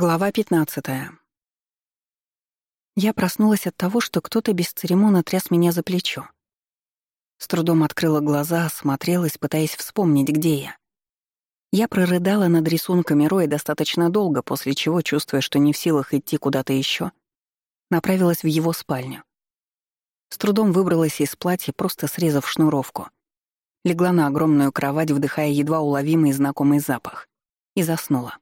Глава 15. Я проснулась от того, что кто-то без церемона тряс меня за плечо. С трудом открыла глаза, осмотрелась, пытаясь вспомнить, где я. Я прорыдала над рисунками Роя достаточно долго, после чего, чувствуя, что не в силах идти куда-то еще, направилась в его спальню. С трудом выбралась из платья, просто срезав шнуровку. Легла на огромную кровать, вдыхая едва уловимый знакомый запах, и заснула.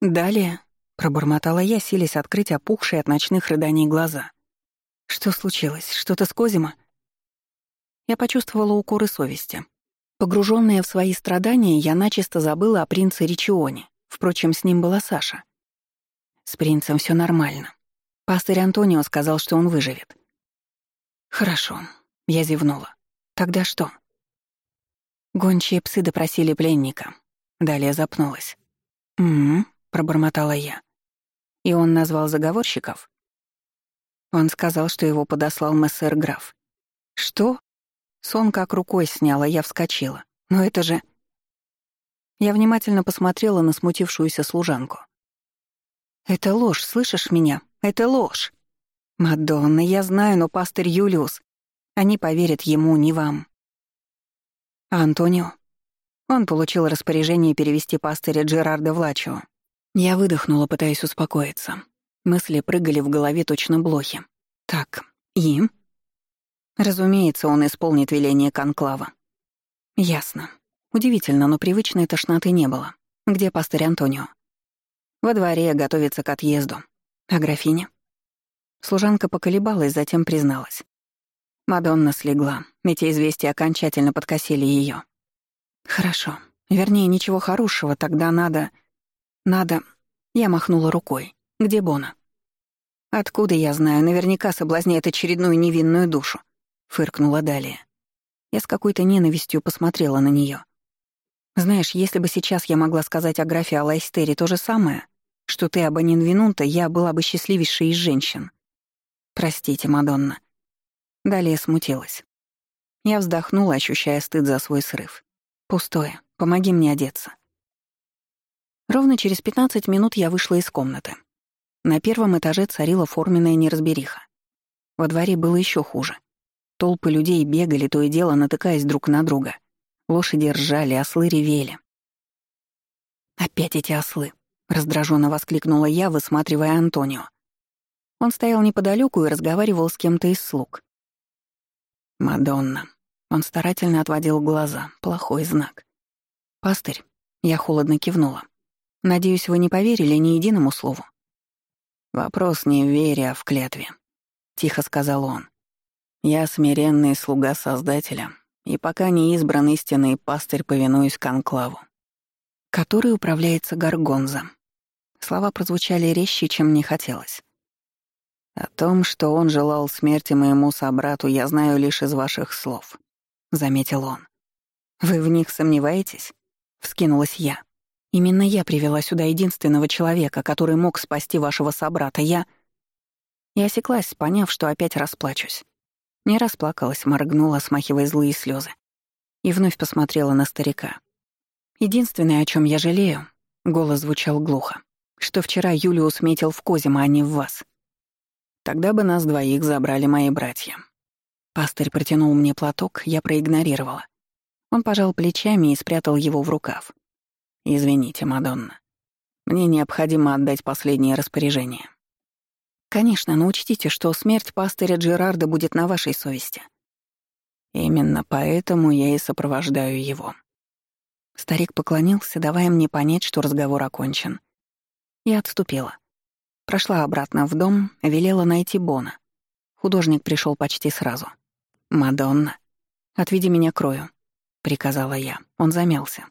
«Далее», — пробормотала я, силясь открыть опухшие от ночных рыданий глаза. «Что случилось? Что-то с Козима?» Я почувствовала укоры совести. Погруженная в свои страдания, я начисто забыла о принце Ричионе. Впрочем, с ним была Саша. С принцем все нормально. Пастырь Антонио сказал, что он выживет. «Хорошо», — я зевнула. «Тогда что?» Гончие псы допросили пленника. Далее запнулась. «Угу», пробормотала я. И он назвал заговорщиков? Он сказал, что его подослал мессер граф. Что? Сон как рукой сняла, я вскочила. Но это же... Я внимательно посмотрела на смутившуюся служанку. «Это ложь, слышишь меня? Это ложь!» «Мадонна, я знаю, но пастырь Юлиус. Они поверят ему, не вам». А Антонио? Он получил распоряжение перевести пастыря Джерарда в Лачио. Я выдохнула, пытаясь успокоиться. Мысли прыгали в голове точно блохи. Так, и? Разумеется, он исполнит веление конклава. Ясно. Удивительно, но привычной тошноты не было. Где пастырь Антонио? Во дворе готовится к отъезду. А графиня? Служанка поколебалась, затем призналась. Мадонна слегла. Эти известия окончательно подкосили ее. Хорошо. Вернее, ничего хорошего, тогда надо... Надо... Я махнула рукой. Где Бона? Откуда я знаю? Наверняка соблазняет очередную невинную душу. Фыркнула далее. Я с какой-то ненавистью посмотрела на нее. Знаешь, если бы сейчас я могла сказать о графе Алайстере то же самое, что ты об Анинвинунта, я была бы счастливейшей из женщин. Простите, Мадонна. Далее смутилась. Я вздохнула, ощущая стыд за свой срыв. Пустое. Помоги мне одеться. Ровно через 15 минут я вышла из комнаты. На первом этаже царила форменная неразбериха. Во дворе было еще хуже. Толпы людей бегали, то и дело натыкаясь друг на друга. Лошади ржали, ослы ревели. «Опять эти ослы!» — раздраженно воскликнула я, высматривая Антонио. Он стоял неподалеку и разговаривал с кем-то из слуг. «Мадонна». Он старательно отводил глаза. Плохой знак. «Пастырь». Я холодно кивнула. Надеюсь, вы не поверили ни единому слову. Вопрос не в вере, а в клятве, тихо сказал он. Я смиренный слуга Создателя, и пока не избран истинный пастырь, повинуюсь конклаву, который управляется Гаргонза. Слова прозвучали резче, чем мне хотелось. О том, что он желал смерти моему собрату, я знаю лишь из ваших слов, заметил он. Вы в них сомневаетесь? вскинулась я. Именно я привела сюда единственного человека, который мог спасти вашего собрата. Я... Я осеклась, поняв, что опять расплачусь. Не расплакалась, моргнула, смахивая злые слезы, И вновь посмотрела на старика. Единственное, о чем я жалею, голос звучал глухо, что вчера Юлиус метил в Козима, а не в вас. Тогда бы нас двоих забрали мои братья. Пастырь протянул мне платок, я проигнорировала. Он пожал плечами и спрятал его в рукав. «Извините, Мадонна. Мне необходимо отдать последнее распоряжение». «Конечно, но учтите, что смерть пастыря Джерарда будет на вашей совести». «Именно поэтому я и сопровождаю его». Старик поклонился, давая мне понять, что разговор окончен. Я отступила. Прошла обратно в дом, велела найти Бона. Художник пришел почти сразу. «Мадонна, отведи меня к Рою», — приказала я. Он замялся.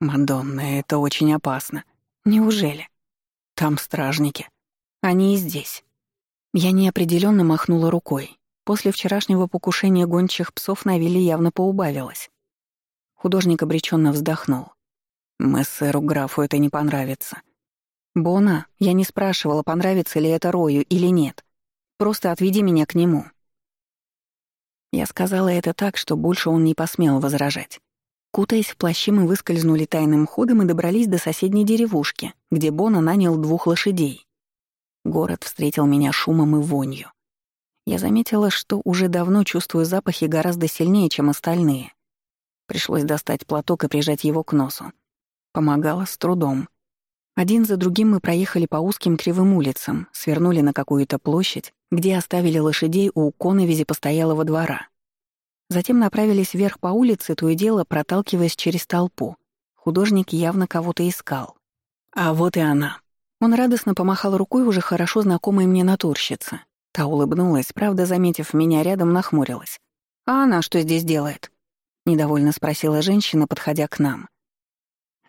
«Мадонна, это очень опасно. Неужели? Там стражники. Они и здесь». Я неопределенно махнула рукой. После вчерашнего покушения гончих псов на вилле явно поубавилось. Художник обреченно вздохнул. «Мессеру графу это не понравится. Бона, я не спрашивала, понравится ли это Рою или нет. Просто отведи меня к нему». Я сказала это так, что больше он не посмел возражать. Кутаясь в плащи, мы выскользнули тайным ходом и добрались до соседней деревушки, где Бона нанял двух лошадей. Город встретил меня шумом и вонью. Я заметила, что уже давно чувствую запахи гораздо сильнее, чем остальные. Пришлось достать платок и прижать его к носу. Помогало с трудом. Один за другим мы проехали по узким кривым улицам, свернули на какую-то площадь, где оставили лошадей у коновизи постоялого двора. Затем направились вверх по улице, то и дело проталкиваясь через толпу. Художник явно кого-то искал. А вот и она. Он радостно помахал рукой уже хорошо знакомой мне натурщице. Та улыбнулась, правда, заметив меня рядом, нахмурилась. «А она что здесь делает?» — недовольно спросила женщина, подходя к нам.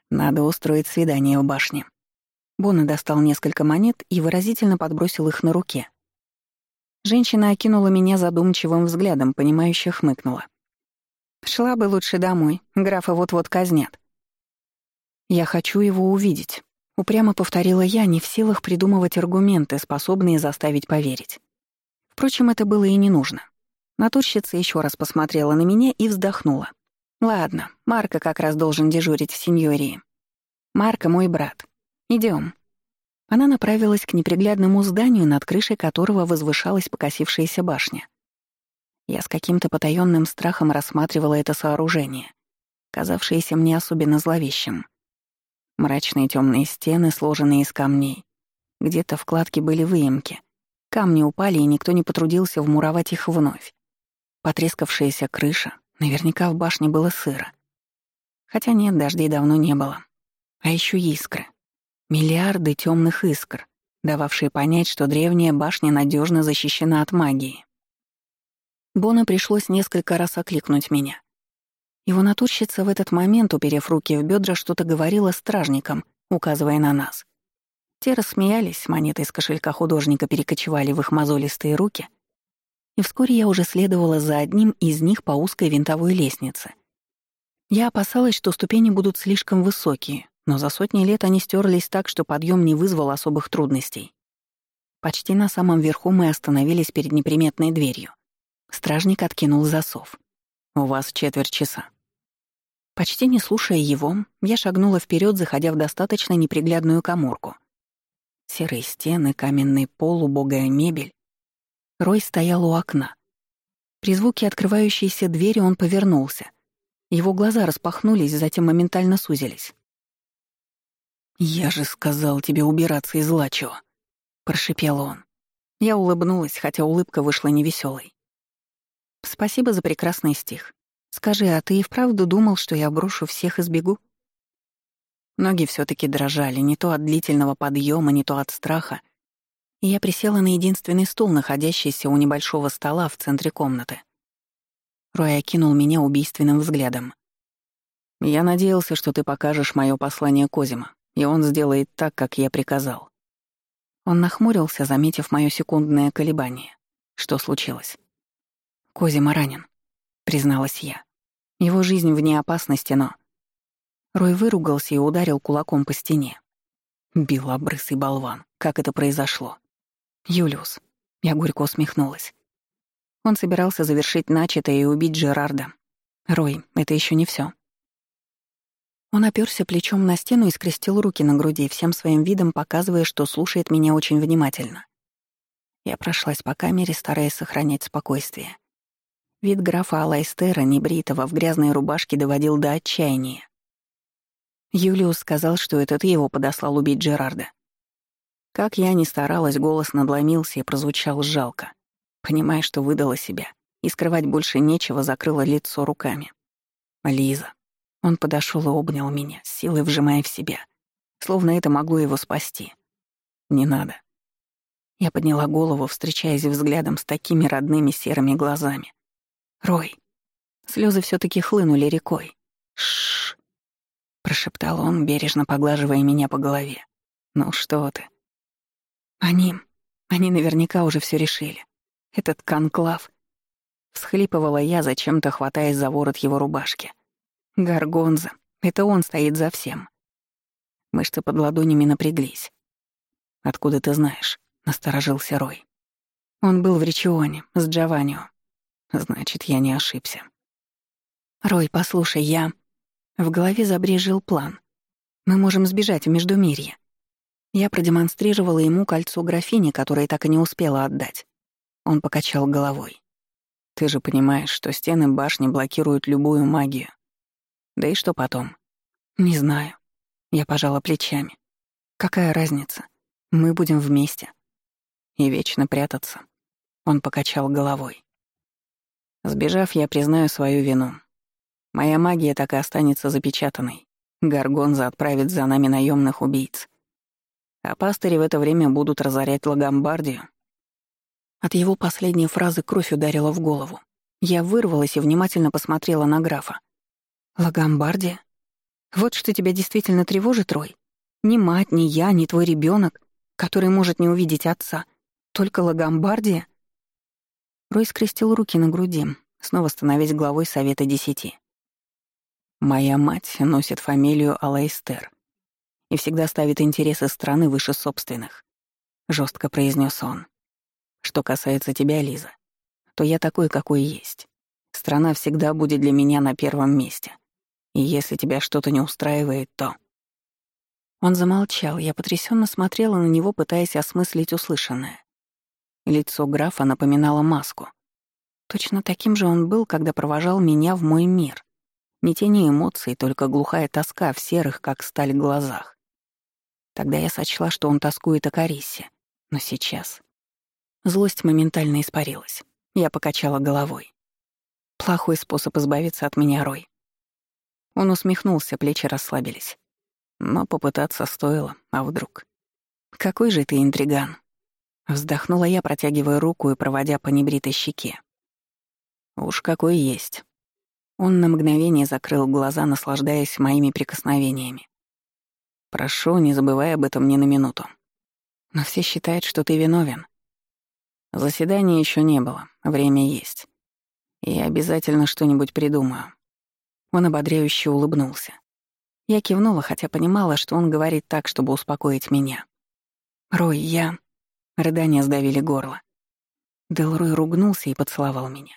«Надо устроить свидание в башне». Бона достал несколько монет и выразительно подбросил их на руке. Женщина окинула меня задумчивым взглядом, понимающе хмыкнула. «Шла бы лучше домой, графа вот-вот казнят». «Я хочу его увидеть», — упрямо повторила я, не в силах придумывать аргументы, способные заставить поверить. Впрочем, это было и не нужно. Натурщица еще раз посмотрела на меня и вздохнула. «Ладно, Марка как раз должен дежурить в сеньории. Марка мой брат. Идем. Она направилась к неприглядному зданию, над крышей которого возвышалась покосившаяся башня. Я с каким-то потаённым страхом рассматривала это сооружение, казавшееся мне особенно зловещим. Мрачные темные стены, сложенные из камней. Где-то вкладки были выемки. Камни упали, и никто не потрудился вмуровать их вновь. Потрескавшаяся крыша. Наверняка в башне было сыро. Хотя нет, дождей давно не было. А еще искры. Миллиарды темных искр, дававшие понять, что древняя башня надежно защищена от магии. Бона пришлось несколько раз окликнуть меня. Его натурщица в этот момент, уперев руки в бедра, что-то говорила стражникам, указывая на нас. Те рассмеялись, монеты из кошелька художника перекочевали в их мозолистые руки, и вскоре я уже следовала за одним из них по узкой винтовой лестнице. Я опасалась, что ступени будут слишком высокие, но за сотни лет они стерлись так, что подъем не вызвал особых трудностей. Почти на самом верху мы остановились перед неприметной дверью. Стражник откинул засов. «У вас четверть часа». Почти не слушая его, я шагнула вперед, заходя в достаточно неприглядную коморку. Серые стены, каменный пол, убогая мебель. Рой стоял у окна. При звуке открывающейся двери он повернулся. Его глаза распахнулись, затем моментально сузились. «Я же сказал тебе убираться из Лачо», — прошипел он. Я улыбнулась, хотя улыбка вышла невеселой. «Спасибо за прекрасный стих. Скажи, а ты и вправду думал, что я брошу всех и сбегу?» Ноги все таки дрожали, не то от длительного подъема, не то от страха. И я присела на единственный стул, находящийся у небольшого стола в центре комнаты. Рой окинул меня убийственным взглядом. «Я надеялся, что ты покажешь мое послание Козима и он сделает так, как я приказал. Он нахмурился, заметив моё секундное колебание. Что случилось? Козима ранен, призналась я. Его жизнь вне опасности, но... Рой выругался и ударил кулаком по стене. Белобрысый болван. Как это произошло? Юлиус. Я горько усмехнулась. Он собирался завершить начатое и убить Джерарда. Рой, это еще не все. Он оперся плечом на стену и скрестил руки на груди, всем своим видом показывая, что слушает меня очень внимательно. Я прошлась по камере, стараясь сохранять спокойствие. Вид графа Алайстера, небритого, в грязной рубашке, доводил до отчаяния. Юлиус сказал, что это ты его подослал убить Джерарда. Как я ни старалась, голос надломился и прозвучал жалко. Понимая, что выдала себя, и скрывать больше нечего, закрыла лицо руками. Лиза. Он подошел и обнял меня, силой вжимая в себя, словно это могло его спасти. «Не надо». Я подняла голову, встречаясь взглядом с такими родными серыми глазами. «Рой». Слезы все таки хлынули рекой. Шш, прошептал он, бережно поглаживая меня по голове. «Ну что ты?» «Они... они наверняка уже все решили. Этот конклав...» Всхлипывала я, зачем-то хватаясь за ворот его рубашки. Гаргонза. Это он стоит за всем. Мышцы под ладонями напряглись. «Откуда ты знаешь?» — насторожился Рой. Он был в Ричионе, с Джованнио. Значит, я не ошибся. «Рой, послушай, я...» В голове забрежил план. Мы можем сбежать в Междумирье. Я продемонстрировала ему кольцо графини, которое так и не успела отдать. Он покачал головой. «Ты же понимаешь, что стены башни блокируют любую магию. Да и что потом?» «Не знаю». Я пожала плечами. «Какая разница? Мы будем вместе». «И вечно прятаться». Он покачал головой. Сбежав, я признаю свою вину. Моя магия так и останется запечатанной. Гаргонза отправит за нами наемных убийц. А пастыри в это время будут разорять Лагомбардию. От его последней фразы кровь ударила в голову. Я вырвалась и внимательно посмотрела на графа. «Лагомбардия? Вот что тебя действительно тревожит, Рой. Ни мать, ни я, ни твой ребенок, который может не увидеть отца. Только Лагомбардия?» Рой скрестил руки на груди, снова становясь главой Совета Десяти. «Моя мать носит фамилию Алайстер и всегда ставит интересы страны выше собственных», — жестко произнес он. «Что касается тебя, Лиза, то я такой, какой есть. Страна всегда будет для меня на первом месте. И если тебя что-то не устраивает, то...» Он замолчал, я потрясенно смотрела на него, пытаясь осмыслить услышанное. Лицо графа напоминало маску. Точно таким же он был, когда провожал меня в мой мир. Ни тени эмоций, только глухая тоска в серых, как сталь, глазах. Тогда я сочла, что он тоскует о Кариссе. Но сейчас... Злость моментально испарилась. Я покачала головой. Плохой способ избавиться от меня, Рой. Он усмехнулся, плечи расслабились. Но попытаться стоило, а вдруг? Какой же ты интриган. Вздохнула я, протягивая руку и проводя по небритой щеке. Уж какой есть. Он на мгновение закрыл глаза, наслаждаясь моими прикосновениями. Прошу, не забывай об этом ни на минуту. Но все считают, что ты виновен. Заседания еще не было, время есть. Я обязательно что-нибудь придумаю. Он ободряюще улыбнулся. Я кивнула, хотя понимала, что он говорит так, чтобы успокоить меня. «Рой, я...» Рыдания сдавили горло. Делрой ругнулся и поцеловал меня.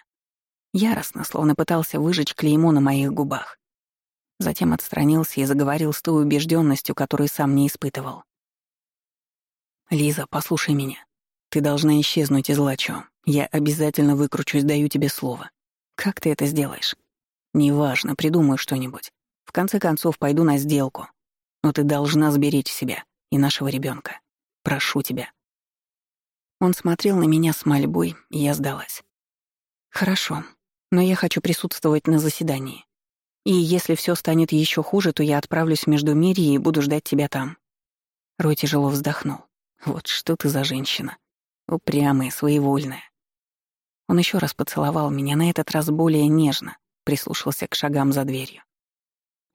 Яростно, словно пытался выжечь клеймо на моих губах. Затем отстранился и заговорил с той убежденностью, которую сам не испытывал. «Лиза, послушай меня. Ты должна исчезнуть из Лачо. Я обязательно выкручусь, даю тебе слово. Как ты это сделаешь? Неважно, придумай что-нибудь. В конце концов, пойду на сделку. Но ты должна сберечь себя и нашего ребенка. Прошу тебя. Он смотрел на меня с мольбой, и я сдалась. «Хорошо, но я хочу присутствовать на заседании. И если все станет еще хуже, то я отправлюсь между Междумирье и буду ждать тебя там». Рой тяжело вздохнул. «Вот что ты за женщина. Упрямая, своевольная». Он еще раз поцеловал меня, на этот раз более нежно, прислушался к шагам за дверью.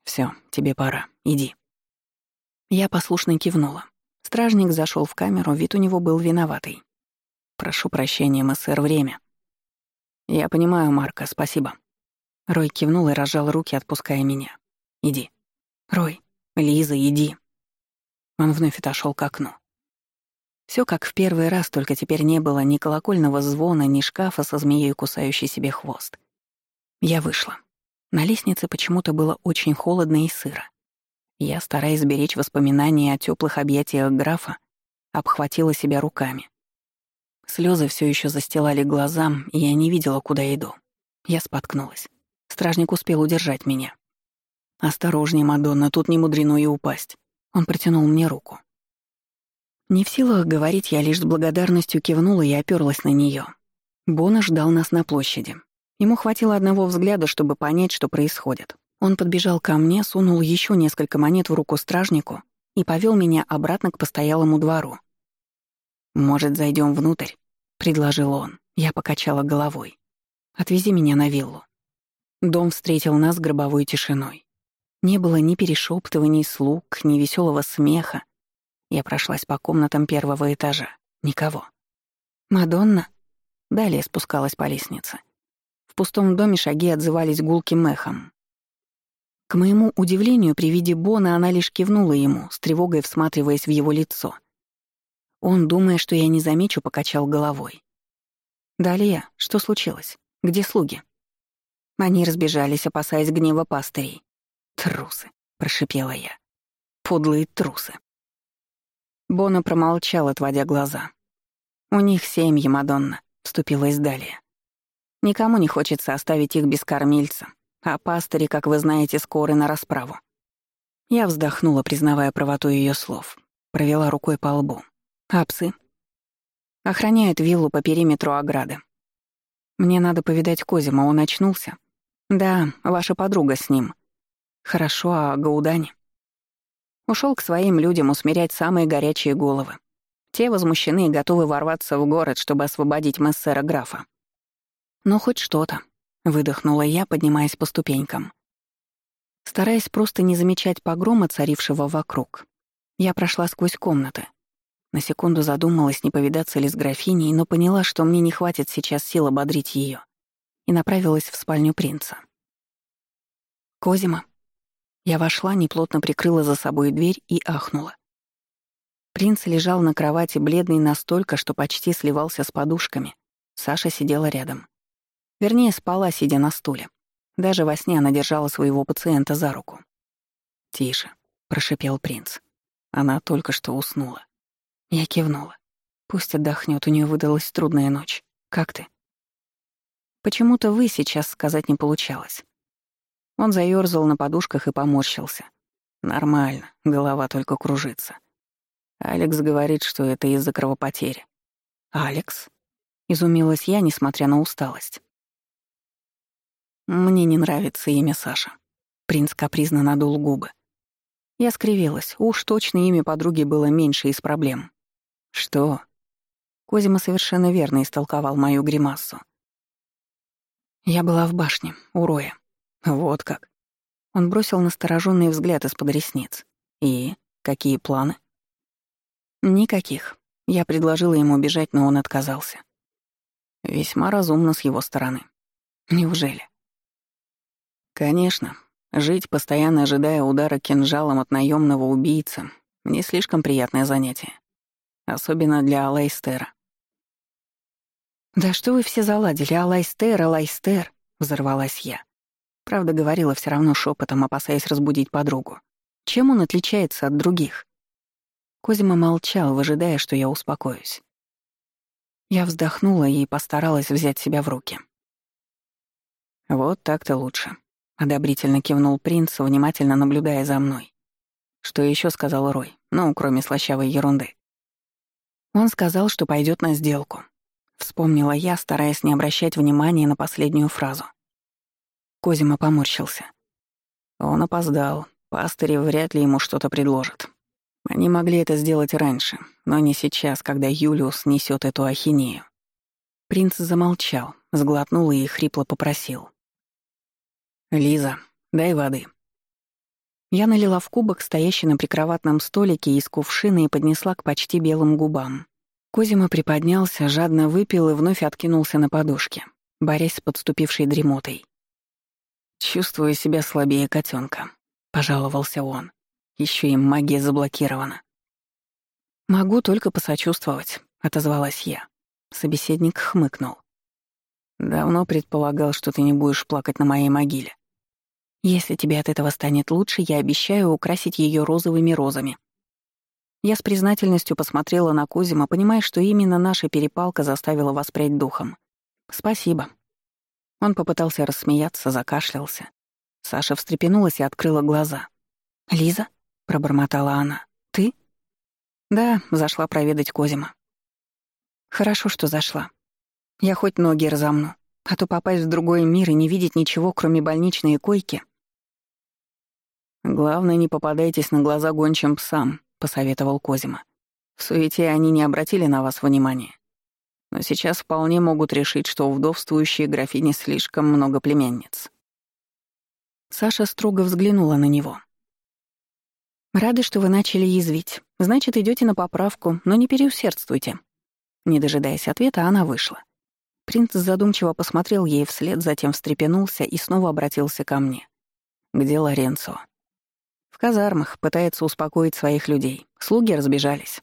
Все, тебе пора, иди». Я послушно кивнула. Стражник зашел в камеру, вид у него был виноватый. «Прошу прощения, мессер, время». «Я понимаю, Марка, спасибо». Рой кивнул и разжал руки, отпуская меня. «Иди». «Рой, Лиза, иди». Он вновь отошел к окну. Все как в первый раз, только теперь не было ни колокольного звона, ни шкафа со змеей, кусающей себе хвост. Я вышла. На лестнице почему-то было очень холодно и сыро. Я, стараясь сберечь воспоминания о теплых объятиях графа, обхватила себя руками. Слезы все еще застилали глаза, и я не видела, куда иду. Я споткнулась. Стражник успел удержать меня. «Осторожнее, Мадонна, тут не мудрено и упасть». Он протянул мне руку. Не в силах говорить, я лишь с благодарностью кивнула и оперлась на нее. Бона ждал нас на площади. Ему хватило одного взгляда, чтобы понять, что происходит. Он подбежал ко мне, сунул еще несколько монет в руку стражнику и повел меня обратно к постоялому двору. «Может, зайдем внутрь?» — предложил он. Я покачала головой. «Отвези меня на виллу». Дом встретил нас гробовой тишиной. Не было ни перешептываний слуг, ни веселого смеха. Я прошлась по комнатам первого этажа. Никого. «Мадонна?» Далее спускалась по лестнице. Пустом доме шаги отзывались гулким эхом. К моему удивлению, при виде Бона она лишь кивнула ему, с тревогой всматриваясь в его лицо — он, думая, что я не замечу, покачал головой. «Далее, что случилось? Где слуги?» Они разбежались, опасаясь гнева пастырей. «Трусы», — прошипела я. «Подлые трусы». Бона промолчал, отводя глаза. «У них семьи, Мадонна», — вступилась далее. «Никому не хочется оставить их без кормильца, а пастыри, как вы знаете, скоры на расправу». Я вздохнула, признавая правоту ее слов. Провела рукой по лбу. «А псы?» «Охраняют виллу по периметру ограды. Мне надо повидать Козима, он очнулся?» «Да, ваша подруга с ним». «Хорошо, а Гаудани?» Ушел к своим людям усмирять самые горячие головы. Те возмущены и готовы ворваться в город, чтобы освободить мессера графа. «Ну, хоть что-то», — выдохнула я, поднимаясь по ступенькам. Стараясь просто не замечать погрома, царившего вокруг, я прошла сквозь комнаты. На секунду задумалась, не повидаться ли с графиней, но поняла, что мне не хватит сейчас сил ободрить ее и направилась в спальню принца. «Козима». Я вошла, неплотно прикрыла за собой дверь и ахнула. Принц лежал на кровати, бледный настолько, что почти сливался с подушками. Саша сидела рядом. Вернее, спала, сидя на стуле. Даже во сне она держала своего пациента за руку. «Тише», — прошипел принц. Она только что уснула. Я кивнула. Пусть отдохнет, у нее выдалась трудная ночь. Как ты? Почему-то «вы» сейчас сказать не получалось. Он заёрзал на подушках и поморщился. Нормально, голова только кружится. Алекс говорит, что это из-за кровопотери. «Алекс?» — изумилась я, несмотря на усталость. «Мне не нравится имя Саша». Принц капризно надул губы. Я скривилась. Уж точно имя подруги было меньше из проблем. «Что?» Козима совершенно верно истолковал мою гримассу. Я была в башне, у Роя. Вот как. Он бросил настороженный взгляд из-под ресниц. И какие планы? Никаких. Я предложила ему бежать, но он отказался. Весьма разумно с его стороны. Неужели? Конечно. Жить, постоянно ожидая удара кинжалом от наемного убийцы, не слишком приятное занятие. Особенно для Алайстера. «Да что вы все заладили? Алайстер, Алайстер!» — взорвалась я. Правда, говорила все равно шепотом, опасаясь разбудить подругу. Чем он отличается от других? Козима молчал, выжидая, что я успокоюсь. Я вздохнула и постаралась взять себя в руки. «Вот так-то лучше», — одобрительно кивнул принц, внимательно наблюдая за мной. Что еще сказал Рой, ну, кроме слащавой ерунды. Он сказал, что пойдет на сделку. Вспомнила я, стараясь не обращать внимания на последнюю фразу. Козима поморщился. Он опоздал. Пастыри вряд ли ему что-то предложат. Они могли это сделать раньше, но не сейчас, когда Юлиус несет эту ахинею. Принц замолчал, сглотнул и хрипло попросил. «Лиза, дай воды». Я налила в кубок, стоящий на прикроватном столике, из кувшина и поднесла к почти белым губам. Козима приподнялся, жадно выпил и вновь откинулся на подушке, борясь с подступившей дремотой. «Чувствую себя слабее котенка, пожаловался он. Еще и магия заблокирована. «Могу только посочувствовать», — отозвалась я. Собеседник хмыкнул. «Давно предполагал, что ты не будешь плакать на моей могиле. Если тебе от этого станет лучше, я обещаю украсить ее розовыми розами», я с признательностью посмотрела на Кузима, понимая, что именно наша перепалка заставила воспрять духом. «Спасибо». Он попытался рассмеяться, закашлялся. Саша встрепенулась и открыла глаза. «Лиза?» — пробормотала она. «Ты?» «Да, зашла проведать Козима». «Хорошо, что зашла. Я хоть ноги разомну, а то попасть в другой мир и не видеть ничего, кроме больничной койки». «Главное, не попадайтесь на глаза гончим псам», посоветовал Козима. В суете они не обратили на вас внимания. Но сейчас вполне могут решить, что у вдовствующей графини слишком много племянниц. Саша строго взглянула на него. «Рады, что вы начали язвить. Значит, идете на поправку, но не переусердствуйте». Не дожидаясь ответа, она вышла. Принц задумчиво посмотрел ей вслед, затем встрепенулся и снова обратился ко мне. «Где Лоренцо?» Казармах, пытается успокоить своих людей. Слуги разбежались.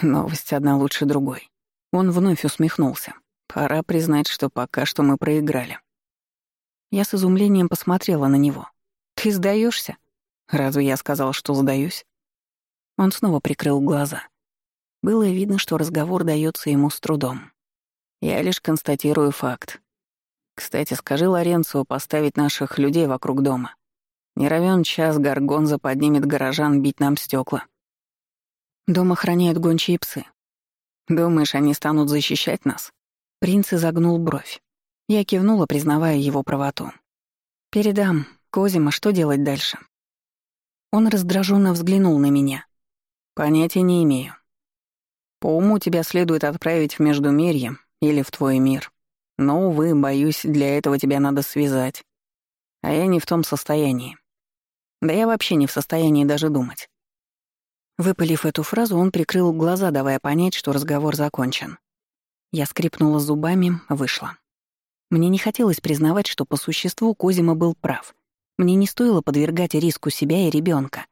Новость одна лучше другой. Он вновь усмехнулся. Пора признать, что пока что мы проиграли. Я с изумлением посмотрела на него. Ты сдаешься? Разве я сказал, что сдаюсь? Он снова прикрыл глаза. Было видно, что разговор дается ему с трудом. Я лишь констатирую факт. Кстати, скажи Лоренцо поставить наших людей вокруг дома. Не равен час Гаргонза поднимет горожан бить нам стекла. Дом охраняют гончие псы. Думаешь, они станут защищать нас? Принц изогнул бровь. Я кивнула, признавая его правоту. «Передам. Козима, что делать дальше?» Он раздраженно взглянул на меня. «Понятия не имею. По уму тебя следует отправить в Междумирье или в твой мир. Но, увы, боюсь, для этого тебя надо связать. А я не в том состоянии. Да я вообще не в состоянии даже думать. Выпалив эту фразу, он прикрыл глаза, давая понять, что разговор закончен. Я скрипнула зубами, вышла. Мне не хотелось признавать, что по существу Козима был прав. Мне не стоило подвергать риску себя и ребенка.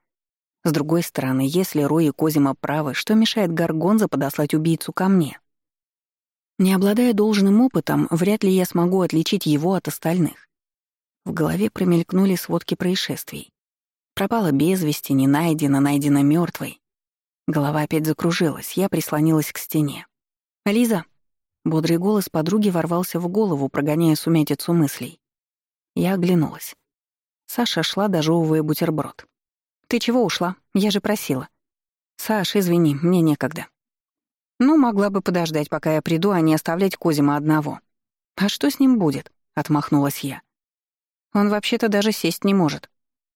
С другой стороны, если Рой и Козима правы, что мешает Гаргонза подослать убийцу ко мне? Не обладая должным опытом, вряд ли я смогу отличить его от остальных. В голове промелькнули сводки происшествий. Пропала без вести, не найдена, найдена мертвой. Голова опять закружилась, я прислонилась к стене. «Лиза!» Бодрый голос подруги ворвался в голову, прогоняя сумятицу мыслей. Я оглянулась. Саша шла, дожевывая бутерброд. «Ты чего ушла? Я же просила». «Саш, извини, мне некогда». Ну, могла бы подождать, пока я приду, а не оставлять Козима одного. А что с ним будет? Отмахнулась я. Он вообще-то даже сесть не может.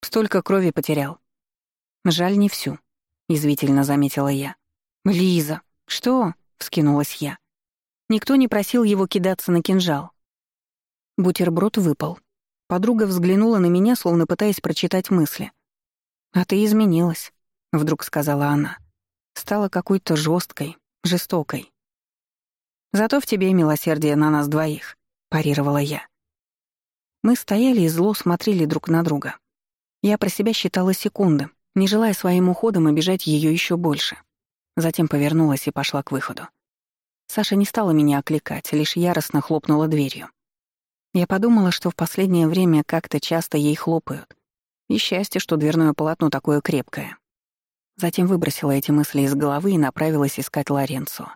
Столько крови потерял. Жаль, не всю, извительно заметила я. Лиза, что? вскинулась я. Никто не просил его кидаться на кинжал. Бутерброд выпал. Подруга взглянула на меня, словно пытаясь прочитать мысли. «А ты изменилась», — вдруг сказала она. Стала какой-то жесткой, жестокой. Зато в тебе милосердие на нас двоих, парировала я. Мы стояли и зло смотрели друг на друга. Я про себя считала секунды, не желая своим уходом обижать ее еще больше. Затем повернулась и пошла к выходу. Саша не стала меня окликать, лишь яростно хлопнула дверью. Я подумала, что в последнее время как-то часто ей хлопают. И счастье, что дверное полотно такое крепкое. Затем выбросила эти мысли из головы и направилась искать Лоренцо.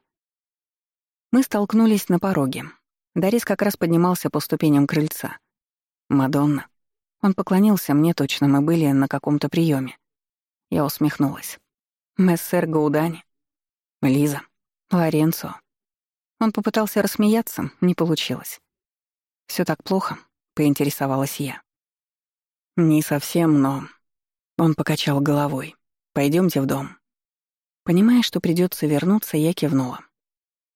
Мы столкнулись на пороге. Дарис как раз поднимался по ступеням крыльца. «Мадонна». Он поклонился мне точно, мы были на каком-то приеме. Я усмехнулась. «Мессер Гаудани». «Лиза». «Лоренцо». Он попытался рассмеяться, не получилось. Все так плохо?» — поинтересовалась я. «Не совсем, но...» Он покачал головой. Пойдемте в дом». Понимая, что придется вернуться, я кивнула.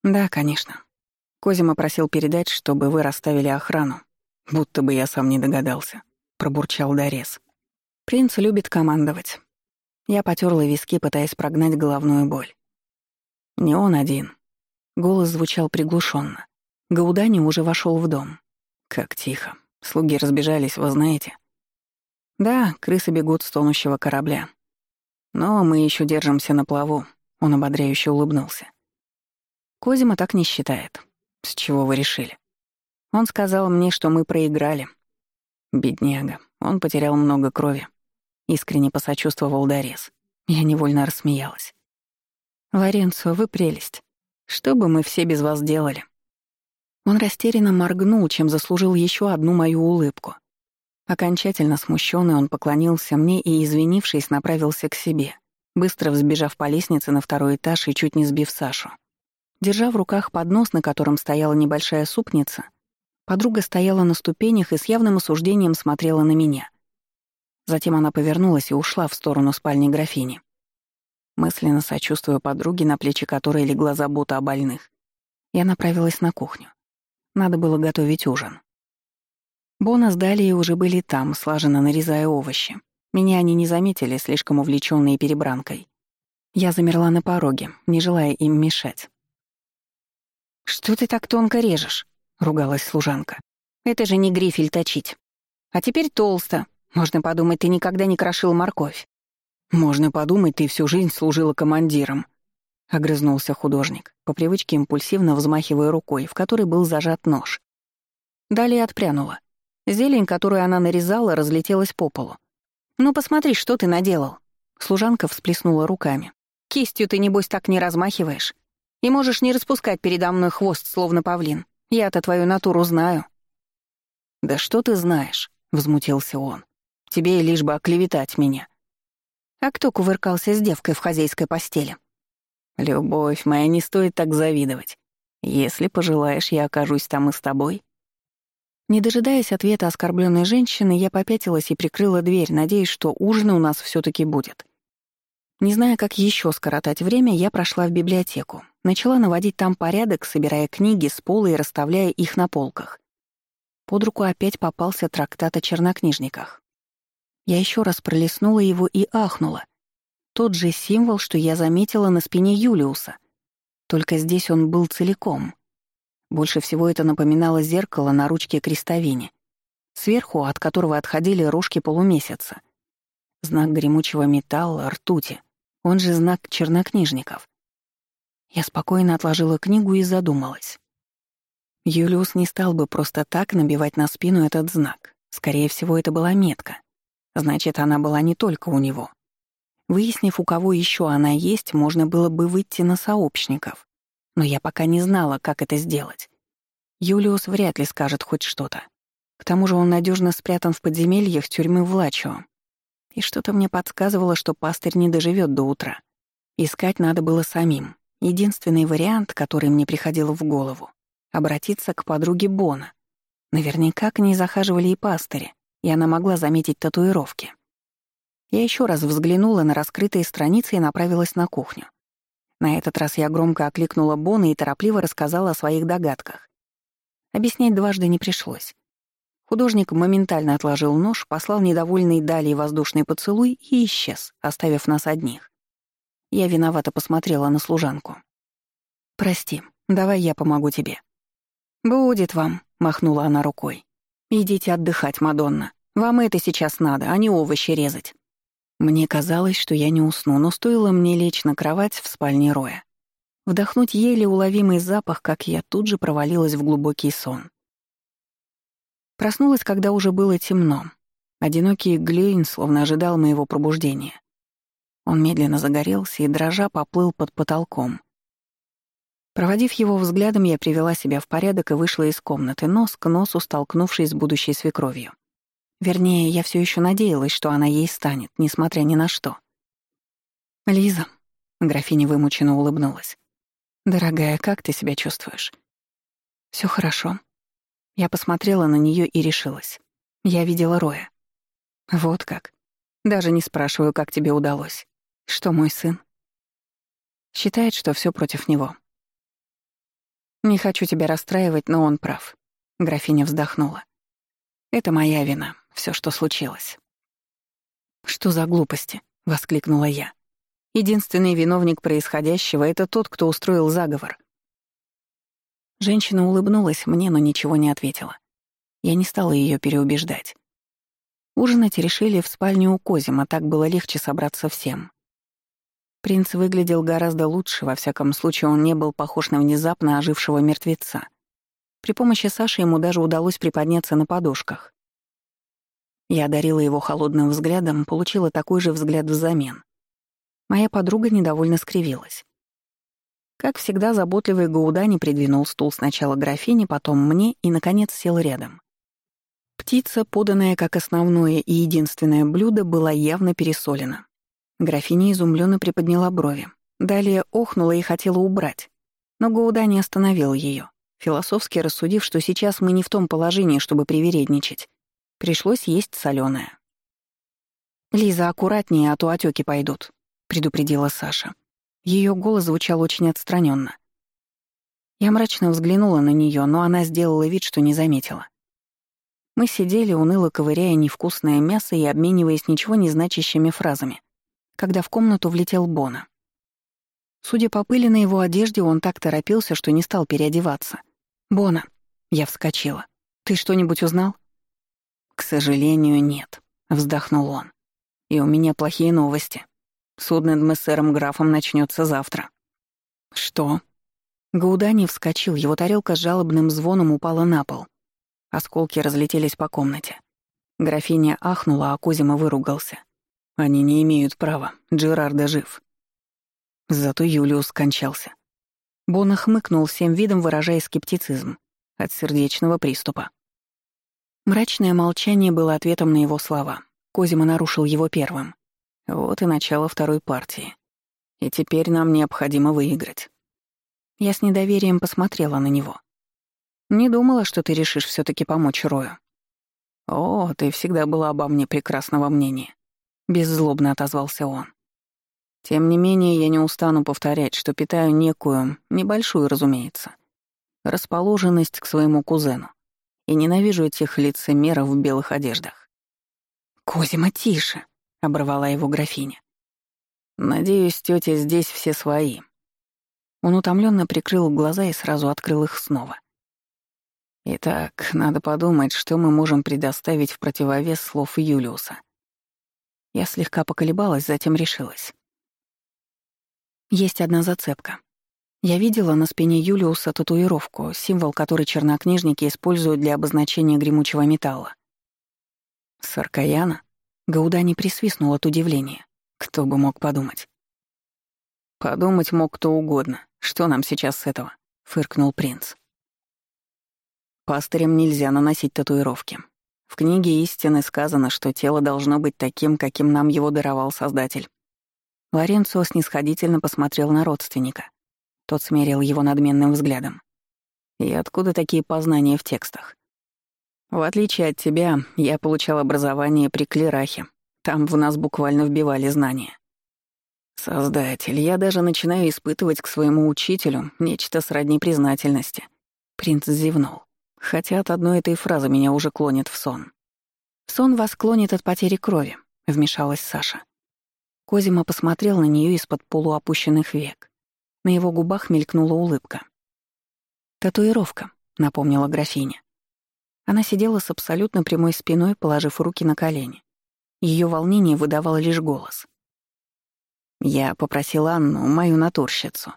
«Да, конечно. Козима просил передать, чтобы вы расставили охрану. Будто бы я сам не догадался», — пробурчал Дорез. «Принц любит командовать». Я потерла виски, пытаясь прогнать головную боль. Не он один. Голос звучал приглушенно. Гаудани уже вошел в дом. Как тихо. Слуги разбежались, вы знаете. Да, крысы бегут с тонущего корабля. Но мы еще держимся на плаву, он ободряюще улыбнулся. Козима так не считает. С чего вы решили? Он сказал мне, что мы проиграли. Бедняга, он потерял много крови. Искренне посочувствовал Дорес. Я невольно рассмеялась. «Лоренцо, вы прелесть. Что бы мы все без вас делали?» Он растерянно моргнул, чем заслужил еще одну мою улыбку. Окончательно смущенный он поклонился мне и, извинившись, направился к себе, быстро взбежав по лестнице на второй этаж и чуть не сбив Сашу. Держа в руках поднос, на котором стояла небольшая супница, подруга стояла на ступенях и с явным осуждением смотрела на меня. Затем она повернулась и ушла в сторону спальни графини. Мысленно сочувствуя подруге, на плечи которой легла забота о больных, я направилась на кухню. Надо было готовить ужин. Бона с Далией уже были там, слаженно нарезая овощи. Меня они не заметили, слишком увлечённые перебранкой. Я замерла на пороге, не желая им мешать. «Что ты так тонко режешь?» — ругалась служанка. «Это же не грифель точить. А теперь толсто. Можно подумать, ты никогда не крошил морковь». «Можно подумать, ты всю жизнь служила командиром», — огрызнулся художник, по привычке импульсивно взмахивая рукой, в которой был зажат нож. Далее отпрянула. Зелень, которую она нарезала, разлетелась по полу. «Ну посмотри, что ты наделал!» Служанка всплеснула руками. «Кистью ты, небось, так не размахиваешь. И можешь не распускать передо мной хвост, словно павлин. Я-то твою натуру знаю». «Да что ты знаешь?» — возмутился он. «Тебе лишь бы оклеветать меня». «А кто кувыркался с девкой в хозяйской постели?» «Любовь моя, не стоит так завидовать. Если пожелаешь, я окажусь там и с тобой». Не дожидаясь ответа оскорбленной женщины, я попятилась и прикрыла дверь, надеясь, что ужин у нас все таки будет. Не зная, как еще скоротать время, я прошла в библиотеку. Начала наводить там порядок, собирая книги с пола и расставляя их на полках. Под руку опять попался трактат о чернокнижниках. Я еще раз пролистнула его и ахнула. Тот же символ, что я заметила на спине Юлиуса. Только здесь он был целиком. Больше всего это напоминало зеркало на ручке крестовине, сверху от которого отходили рожки полумесяца. Знак гремучего металла, ртути, он же знак чернокнижников. Я спокойно отложила книгу и задумалась. Юлиус не стал бы просто так набивать на спину этот знак. Скорее всего, это была метка. Значит, она была не только у него. Выяснив, у кого еще она есть, можно было бы выйти на сообщников. Но я пока не знала, как это сделать. Юлиус вряд ли скажет хоть что-то. К тому же он надежно спрятан в подземельях тюрьмы Влачио. И что-то мне подсказывало, что пастырь не доживет до утра. Искать надо было самим. Единственный вариант, который мне приходил в голову — обратиться к подруге Бона. Наверняка к ней захаживали и пастыри, и она могла заметить татуировки. Я еще раз взглянула на раскрытые страницы и направилась на кухню. На этот раз я громко окликнула Бона и торопливо рассказала о своих догадках. Объяснять дважды не пришлось. Художник моментально отложил нож, послал недовольный далее воздушный поцелуй и исчез, оставив нас одних. Я виновато посмотрела на служанку. «Прости, давай я помогу тебе». «Будет вам», — махнула она рукой. «Идите отдыхать, Мадонна. Вам это сейчас надо, а не овощи резать». Мне казалось, что я не усну, но стоило мне лечь на кровать в спальне Роя. Вдохнуть еле уловимый запах, как я тут же провалилась в глубокий сон. Проснулась, когда уже было темно. Одинокий Глейн словно ожидал моего пробуждения. Он медленно загорелся и, дрожа, поплыл под потолком. Проводив его взглядом, я привела себя в порядок и вышла из комнаты, нос к носу столкнувшись с будущей свекровью. Вернее, я все еще надеялась, что она ей станет, несмотря ни на что. «Лиза», — графиня вымученно улыбнулась. «Дорогая, как ты себя чувствуешь?» Все хорошо». Я посмотрела на нее и решилась. Я видела Роя. «Вот как. Даже не спрашиваю, как тебе удалось. Что мой сын?» Считает, что все против него. «Не хочу тебя расстраивать, но он прав», — графиня вздохнула. «Это моя вина все, что случилось. «Что за глупости?» — воскликнула я. «Единственный виновник происходящего — это тот, кто устроил заговор». Женщина улыбнулась мне, но ничего не ответила. Я не стала ее переубеждать. Ужинать решили в спальне у Козима, так было легче собраться всем. Принц выглядел гораздо лучше, во всяком случае он не был похож на внезапно ожившего мертвеца. При помощи Саши ему даже удалось приподняться на подушках. Я одарила его холодным взглядом, получила такой же взгляд взамен. Моя подруга недовольно скривилась. Как всегда, заботливый Гаудани придвинул стул сначала графине, потом мне и, наконец, сел рядом. Птица, поданная как основное и единственное блюдо, была явно пересолена. Графиня изумленно приподняла брови. Далее охнула и хотела убрать. Но Гаудани остановил ее, философски рассудив, что сейчас мы не в том положении, чтобы привередничать. Пришлось есть соленое. «Лиза, аккуратнее, а то отеки пойдут», — предупредила Саша. Ее голос звучал очень отстраненно. Я мрачно взглянула на нее, но она сделала вид, что не заметила. Мы сидели, уныло ковыряя невкусное мясо и обмениваясь ничего не значащими фразами, когда в комнату влетел Бона. Судя по пыли на его одежде, он так торопился, что не стал переодеваться. «Бона», — я вскочила, — «ты что-нибудь узнал?» «К сожалению, нет», — вздохнул он. «И у меня плохие новости. Судно с мессером графом начнется завтра». «Что?» Гаудани вскочил, его тарелка с жалобным звоном упала на пол. Осколки разлетелись по комнате. Графиня ахнула, а Кузима выругался. Они не имеют права. Джерарда жив. Зато Юлиус скончался. Бона хмыкнул всем видом, выражая скептицизм от сердечного приступа. Мрачное молчание было ответом на его слова. Козима нарушил его первым. Вот и начало второй партии. И теперь нам необходимо выиграть. Я с недоверием посмотрела на него. Не думала, что ты решишь все таки помочь Рою. О, ты всегда была обо мне прекрасного мнения. Беззлобно отозвался он. Тем не менее, я не устану повторять, что питаю некую, небольшую, разумеется, расположенность к своему кузену и ненавижу этих лицемеров в белых одеждах. «Козима, тише!» — оборвала его графиня. «Надеюсь, тетя здесь все свои». Он утомленно прикрыл глаза и сразу открыл их снова. «Итак, надо подумать, что мы можем предоставить в противовес слов Юлиуса». Я слегка поколебалась, затем решилась. Есть одна зацепка. Я видела на спине Юлиуса татуировку, символ которой чернокнижники используют для обозначения гремучего металла. Саркаяна? Гауда не присвистнул от удивления. Кто бы мог подумать? Подумать мог кто угодно. Что нам сейчас с этого? Фыркнул принц. Пастырям нельзя наносить татуировки. В книге истины сказано, что тело должно быть таким, каким нам его даровал Создатель. Лоренцо снисходительно посмотрел на родственника. Тот смерил его надменным взглядом. «И откуда такие познания в текстах?» «В отличие от тебя, я получал образование при Клерахе. Там в нас буквально вбивали знания». «Создатель, я даже начинаю испытывать к своему учителю нечто сродни признательности». Принц зевнул. Хотя от одной этой фразы меня уже клонит в сон. «В сон вас клонит от потери крови», — вмешалась Саша. Козима посмотрел на нее из-под полуопущенных век. На его губах мелькнула улыбка. «Татуировка», — напомнила графиня. Она сидела с абсолютно прямой спиной, положив руки на колени. Ее волнение выдавало лишь голос. «Я попросил Анну, мою натурщицу».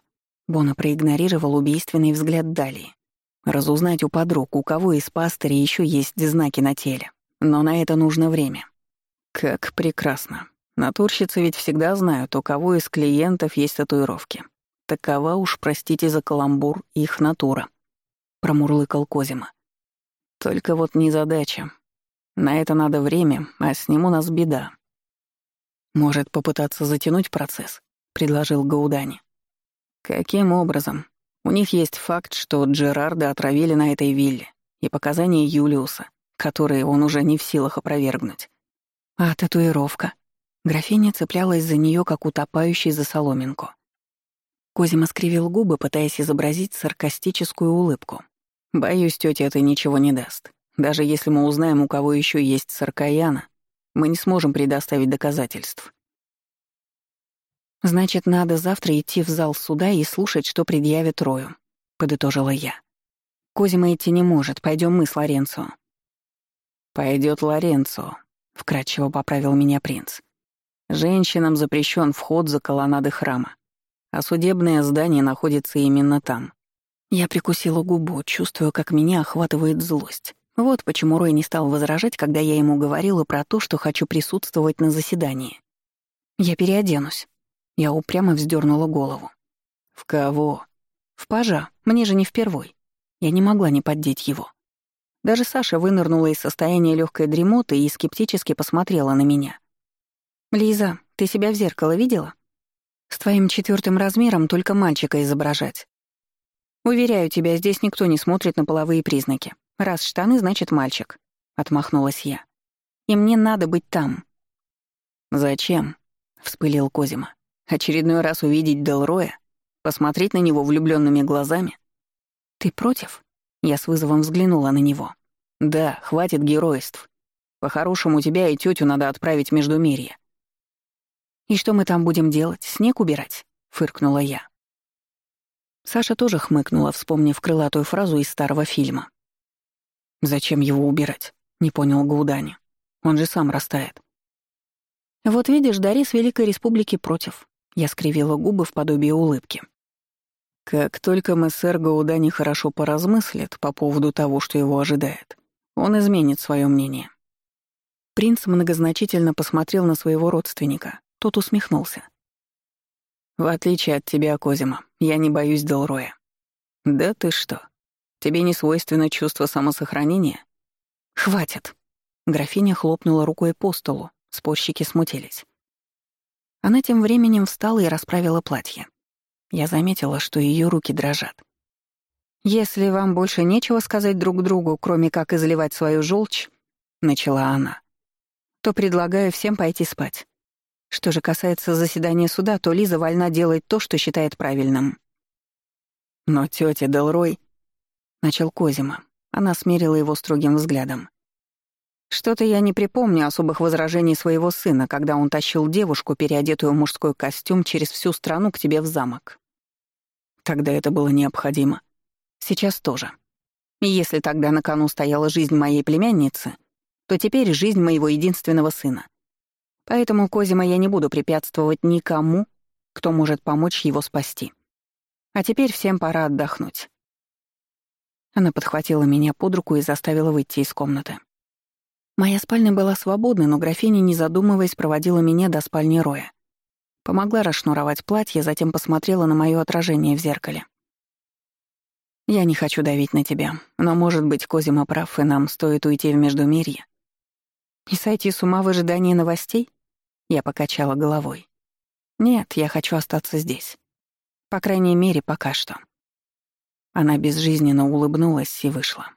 Бона проигнорировал убийственный взгляд Далии. Разузнать у подруг, у кого из пастырей еще есть знаки на теле. Но на это нужно время. Как прекрасно. Натурщицы ведь всегда знают, у кого из клиентов есть татуировки. Такова уж, простите за каламбур, их натура», — промурлыкал Козима. «Только вот незадача. На это надо время, а с ним у нас беда». «Может, попытаться затянуть процесс?» — предложил Гаудани. «Каким образом? У них есть факт, что Джерарда отравили на этой вилле, и показания Юлиуса, которые он уже не в силах опровергнуть. А татуировка?» Графиня цеплялась за нее, как утопающий за соломинку. Козима скривил губы, пытаясь изобразить саркастическую улыбку. «Боюсь, тетя это ничего не даст. Даже если мы узнаем, у кого еще есть саркаяна, мы не сможем предоставить доказательств». «Значит, надо завтра идти в зал суда и слушать, что предъявит Рою», — подытожила я. «Козима идти не может, пойдем мы с Лоренцо». Пойдет Лоренцо», — вкратчиво поправил меня принц. «Женщинам запрещен вход за колоннады храма а судебное здание находится именно там. Я прикусила губу, чувствуя, как меня охватывает злость. Вот почему Рой не стал возражать, когда я ему говорила про то, что хочу присутствовать на заседании. «Я переоденусь». Я упрямо вздернула голову. «В кого?» «В пажа. Мне же не впервой». Я не могла не поддеть его. Даже Саша вынырнула из состояния легкой дремоты и скептически посмотрела на меня. «Лиза, ты себя в зеркало видела?» С твоим четвертым размером только мальчика изображать. Уверяю тебя, здесь никто не смотрит на половые признаки. Раз штаны, значит мальчик. Отмахнулась я. И мне надо быть там. Зачем? Вспылил Козима. Очередной раз увидеть Делроя? Посмотреть на него влюбленными глазами? Ты против? Я с вызовом взглянула на него. Да, хватит геройств. По-хорошему, тебя и тетю надо отправить в Междумирье. «И что мы там будем делать? Снег убирать?» — фыркнула я. Саша тоже хмыкнула, вспомнив крылатую фразу из старого фильма. «Зачем его убирать?» — не понял Гаудани. «Он же сам растает». «Вот видишь, Дарис Великой Республики против». Я скривила губы в подобие улыбки. Как только мессер Гаудани хорошо поразмыслит по поводу того, что его ожидает, он изменит свое мнение. Принц многозначительно посмотрел на своего родственника. Тот усмехнулся. «В отличие от тебя, Козима, я не боюсь Делроя». «Да ты что? Тебе не свойственно чувство самосохранения?» «Хватит!» Графиня хлопнула рукой по столу, спорщики смутились. Она тем временем встала и расправила платье. Я заметила, что ее руки дрожат. «Если вам больше нечего сказать друг другу, кроме как изливать свою желчь», — начала она, «то предлагаю всем пойти спать. Что же касается заседания суда, то Лиза вольна делать то, что считает правильным». «Но тетя Делрой...» — начал Козима. Она смерила его строгим взглядом. Что-то я не припомню особых возражений своего сына, когда он тащил девушку, переодетую в мужской костюм, через всю страну к тебе в замок. Тогда это было необходимо. Сейчас тоже. И если тогда на кону стояла жизнь моей племянницы, то теперь жизнь моего единственного сына. Поэтому, Козима, я не буду препятствовать никому, кто может помочь его спасти. А теперь всем пора отдохнуть. Она подхватила меня под руку и заставила выйти из комнаты. Моя спальня была свободна, но графиня, не задумываясь, проводила меня до спальни Роя. Помогла расшнуровать платье, затем посмотрела на моё отражение в зеркале. «Я не хочу давить на тебя, но, может быть, Козима прав, и нам стоит уйти в Междумирье. И сойти с ума в ожидании новостей?» Я покачала головой. «Нет, я хочу остаться здесь. По крайней мере, пока что». Она безжизненно улыбнулась и вышла.